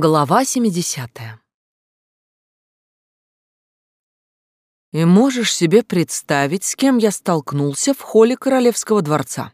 Глава 70. И можешь себе представить, с кем я столкнулся в холле королевского дворца.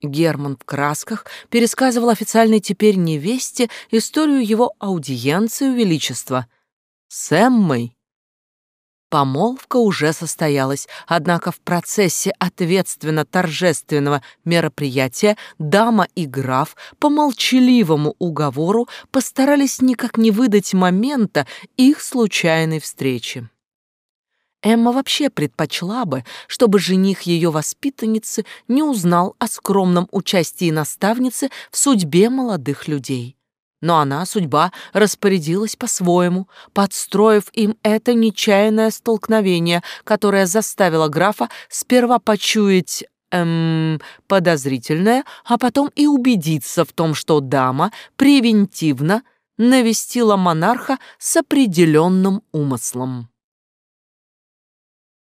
Герман в красках пересказывал официальной теперь невесте историю его аудиенции у величества. С Эммой, Помолвка уже состоялась, однако в процессе ответственно-торжественного мероприятия дама и граф по молчаливому уговору постарались никак не выдать момента их случайной встречи. Эмма вообще предпочла бы, чтобы жених ее воспитанницы не узнал о скромном участии наставницы в судьбе молодых людей. Но она, судьба, распорядилась по-своему, подстроив им это нечаянное столкновение, которое заставило графа сперва почуять эм, подозрительное, а потом и убедиться в том, что дама превентивно навестила монарха с определенным умыслом.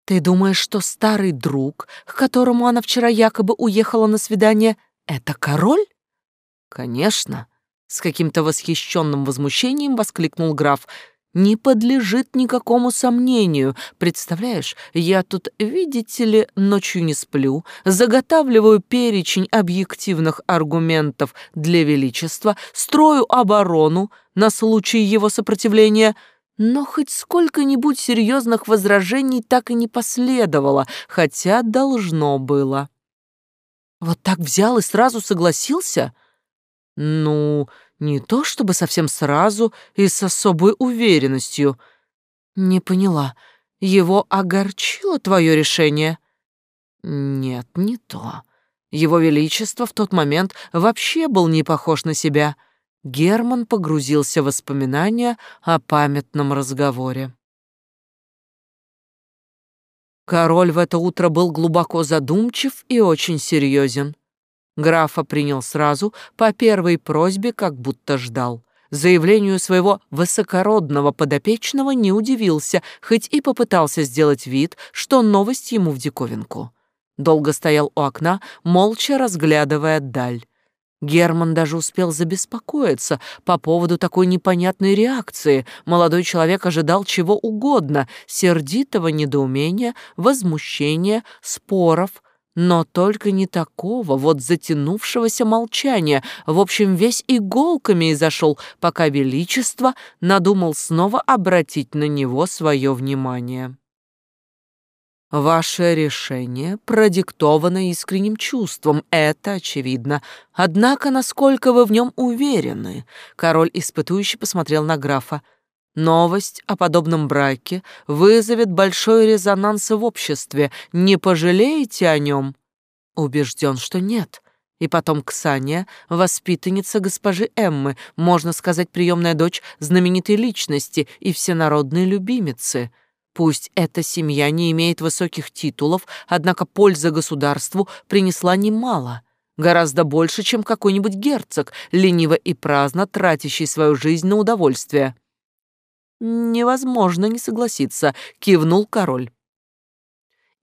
«Ты думаешь, что старый друг, к которому она вчера якобы уехала на свидание, это король?» «Конечно», с каким-то восхищенным возмущением воскликнул граф. «Не подлежит никакому сомнению. Представляешь, я тут, видите ли, ночью не сплю, заготавливаю перечень объективных аргументов для Величества, строю оборону на случай его сопротивления». Но хоть сколько-нибудь серьезных возражений так и не последовало, хотя должно было. Вот так взял и сразу согласился? Ну, не то чтобы совсем сразу и с особой уверенностью. Не поняла, его огорчило твое решение? Нет, не то. Его Величество в тот момент вообще был не похож на себя. Герман погрузился в воспоминания о памятном разговоре. Король в это утро был глубоко задумчив и очень серьезен. Графа принял сразу, по первой просьбе, как будто ждал. Заявлению своего высокородного подопечного не удивился, хоть и попытался сделать вид, что новость ему в диковинку. Долго стоял у окна, молча разглядывая даль. Герман даже успел забеспокоиться по поводу такой непонятной реакции. Молодой человек ожидал чего угодно — сердитого недоумения, возмущения, споров, но только не такого вот затянувшегося молчания. В общем, весь иголками изошел, пока Величество надумал снова обратить на него свое внимание. Ваше решение продиктовано искренним чувством, это очевидно. Однако, насколько вы в нем уверены? Король испытующе посмотрел на графа. Новость о подобном браке вызовет большой резонанс в обществе. Не пожалеете о нем? Убежден, что нет. И потом Ксания, воспитанница госпожи Эммы, можно сказать, приемная дочь знаменитой личности и всенародной любимицы. Пусть эта семья не имеет высоких титулов, однако польза государству принесла немало. Гораздо больше, чем какой-нибудь герцог, лениво и праздно тратящий свою жизнь на удовольствие. «Невозможно не согласиться», — кивнул король.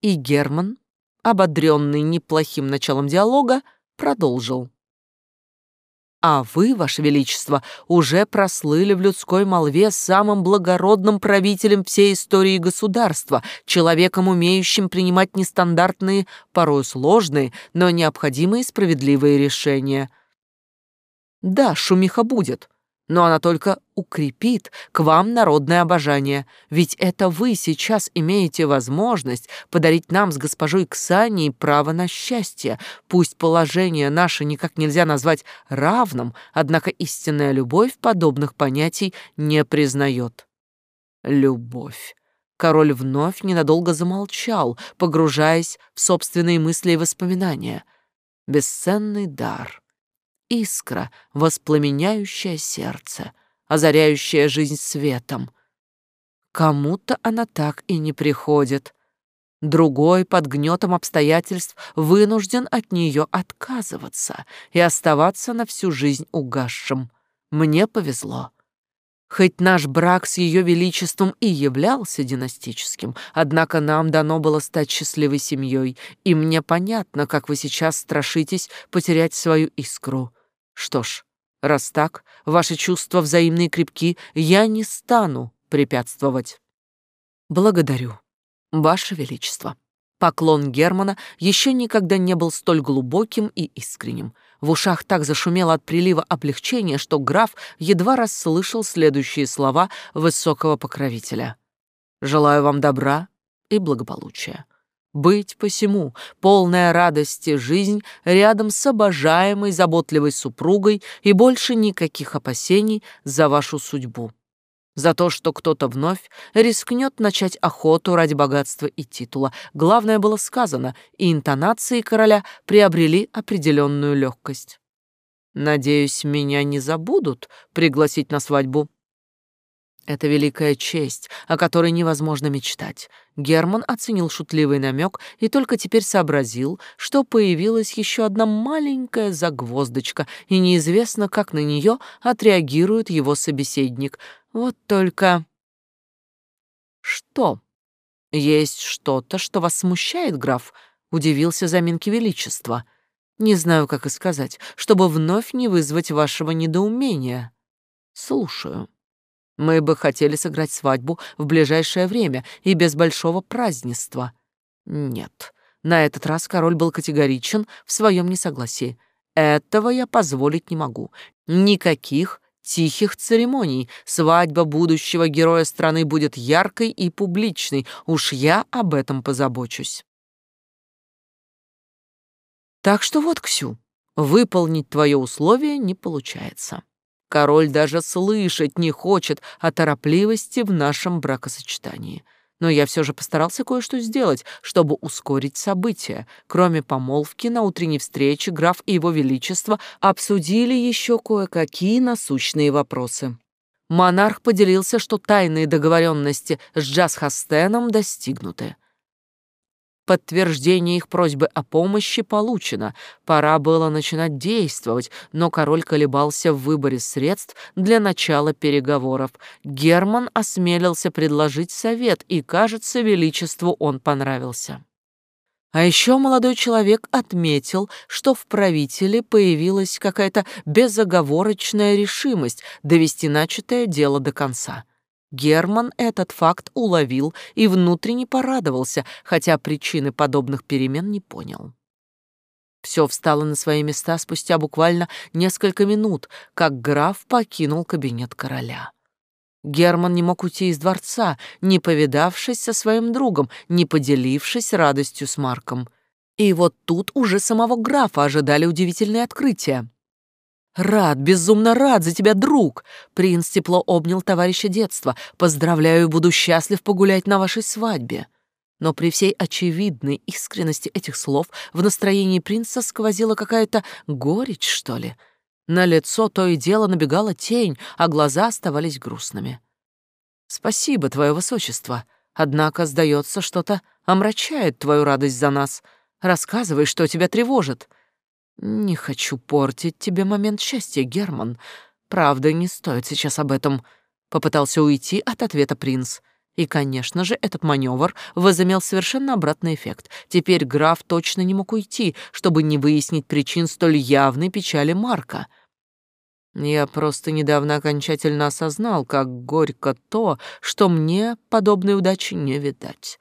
И Герман, ободренный неплохим началом диалога, продолжил. А вы, Ваше Величество, уже прослыли в людской молве самым благородным правителем всей истории государства, человеком, умеющим принимать нестандартные, порой сложные, но необходимые справедливые решения. Да, шумиха будет, но она только укрепит к вам народное обожание, ведь это вы сейчас имеете возможность подарить нам с госпожой Ксанией право на счастье. Пусть положение наше никак нельзя назвать равным, однако истинная любовь подобных понятий не признает. Любовь. Король вновь ненадолго замолчал, погружаясь в собственные мысли и воспоминания. Бесценный дар искра, воспламеняющая сердце, озаряющая жизнь светом. Кому-то она так и не приходит. Другой под гнетом обстоятельств вынужден от нее отказываться и оставаться на всю жизнь угасшим. Мне повезло. Хоть наш брак с ее величеством и являлся династическим, однако нам дано было стать счастливой семьей, и мне понятно, как вы сейчас страшитесь потерять свою искру. Что ж, Раз так, ваши чувства взаимные крепки, я не стану препятствовать. Благодарю, ваше величество. Поклон Германа еще никогда не был столь глубоким и искренним. В ушах так зашумело от прилива облегчения, что граф едва расслышал следующие слова высокого покровителя. «Желаю вам добра и благополучия. Быть посему, полная радости жизнь рядом с обожаемой, заботливой супругой и больше никаких опасений за вашу судьбу за то, что кто-то вновь рискнет начать охоту ради богатства и титула. Главное было сказано, и интонации короля приобрели определенную легкость. «Надеюсь, меня не забудут пригласить на свадьбу?» Это великая честь, о которой невозможно мечтать. Герман оценил шутливый намек и только теперь сообразил, что появилась еще одна маленькая загвоздочка, и неизвестно, как на нее отреагирует его собеседник — вот только... Что? Есть что-то, что вас смущает, граф? Удивился заминки величества. Не знаю, как и сказать, чтобы вновь не вызвать вашего недоумения. Слушаю. Мы бы хотели сыграть свадьбу в ближайшее время и без большого празднества. Нет. На этот раз король был категоричен в своем несогласии. Этого я позволить не могу. Никаких тихих церемоний. Свадьба будущего героя страны будет яркой и публичной. Уж я об этом позабочусь. Так что вот, Ксю, выполнить твое условие не получается. Король даже слышать не хочет о торопливости в нашем бракосочетании но я все же постарался кое-что сделать, чтобы ускорить события. Кроме помолвки, на утренней встрече граф и его величество обсудили еще кое-какие насущные вопросы. Монарх поделился, что тайные договоренности с Джаз-Хастеном достигнуты. Подтверждение их просьбы о помощи получено. Пора было начинать действовать, но король колебался в выборе средств для начала переговоров. Герман осмелился предложить совет, и, кажется, величеству он понравился. А еще молодой человек отметил, что в правителе появилась какая-то безоговорочная решимость довести начатое дело до конца. Герман этот факт уловил и внутренне порадовался, хотя причины подобных перемен не понял. Все встало на свои места спустя буквально несколько минут, как граф покинул кабинет короля. Герман не мог уйти из дворца, не повидавшись со своим другом, не поделившись радостью с Марком. И вот тут уже самого графа ожидали удивительные открытия. «Рад, безумно рад за тебя, друг!» Принц тепло обнял товарища детства. «Поздравляю, буду счастлив погулять на вашей свадьбе». Но при всей очевидной искренности этих слов в настроении принца сквозила какая-то горечь, что ли. На лицо то и дело набегала тень, а глаза оставались грустными. «Спасибо, твое высочество. Однако, сдается, что-то омрачает твою радость за нас. Рассказывай, что тебя тревожит». «Не хочу портить тебе момент счастья, Герман. Правда, не стоит сейчас об этом», — попытался уйти от ответа принц. И, конечно же, этот маневр возымел совершенно обратный эффект. Теперь граф точно не мог уйти, чтобы не выяснить причин столь явной печали Марка. Я просто недавно окончательно осознал, как горько то, что мне подобной удачи не видать.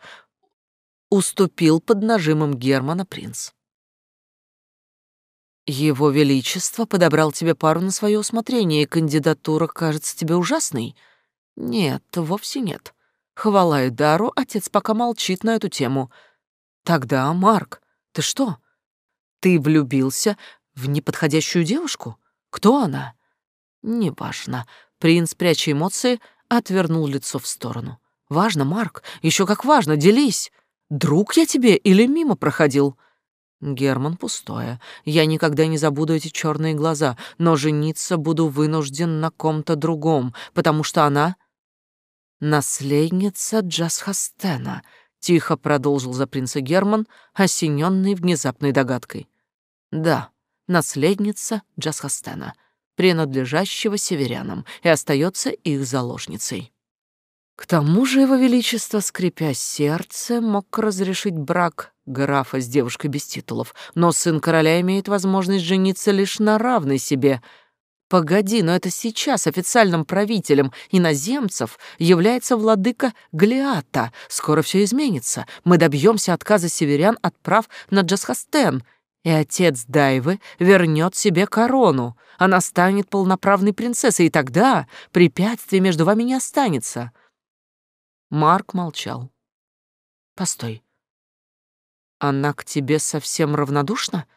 Уступил под нажимом Германа принц. Его Величество подобрал тебе пару на свое усмотрение, и кандидатура кажется тебе ужасной? Нет, вовсе нет. Хвала и дару, отец пока молчит на эту тему. Тогда, Марк, ты что? Ты влюбился в неподходящую девушку? Кто она? Неважно. Принц, пряча эмоции, отвернул лицо в сторону. Важно, Марк, еще как важно, делись. Друг я тебе или мимо проходил?» Герман пустое. Я никогда не забуду эти черные глаза, но жениться буду вынужден на ком-то другом, потому что она наследница Джасхастена, тихо продолжил за принца Герман, осененный внезапной догадкой. Да, наследница Джасхастена, принадлежащего северянам, и остается их заложницей. К тому же его величество, скрипя сердце, мог разрешить брак графа с девушкой без титулов, но сын короля имеет возможность жениться лишь на равной себе. Погоди, но это сейчас официальным правителем иноземцев является владыка Галиата. Скоро все изменится. Мы добьемся отказа северян от прав на Джасхастен, и отец Дайвы вернет себе корону. Она станет полноправной принцессой, и тогда препятствий между вами не останется. Марк молчал. Постой. Она к тебе совсем равнодушна?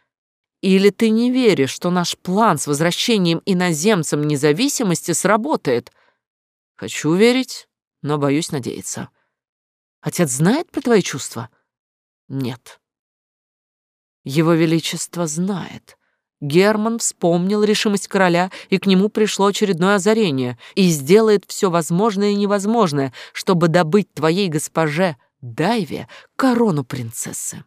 Или ты не веришь, что наш план с возвращением иноземцам независимости сработает? Хочу верить, но боюсь надеяться. Отец знает про твои чувства? Нет. Его Величество знает. Герман вспомнил решимость короля, и к нему пришло очередное озарение, и сделает все возможное и невозможное, чтобы добыть твоей госпоже Дайве корону принцессы.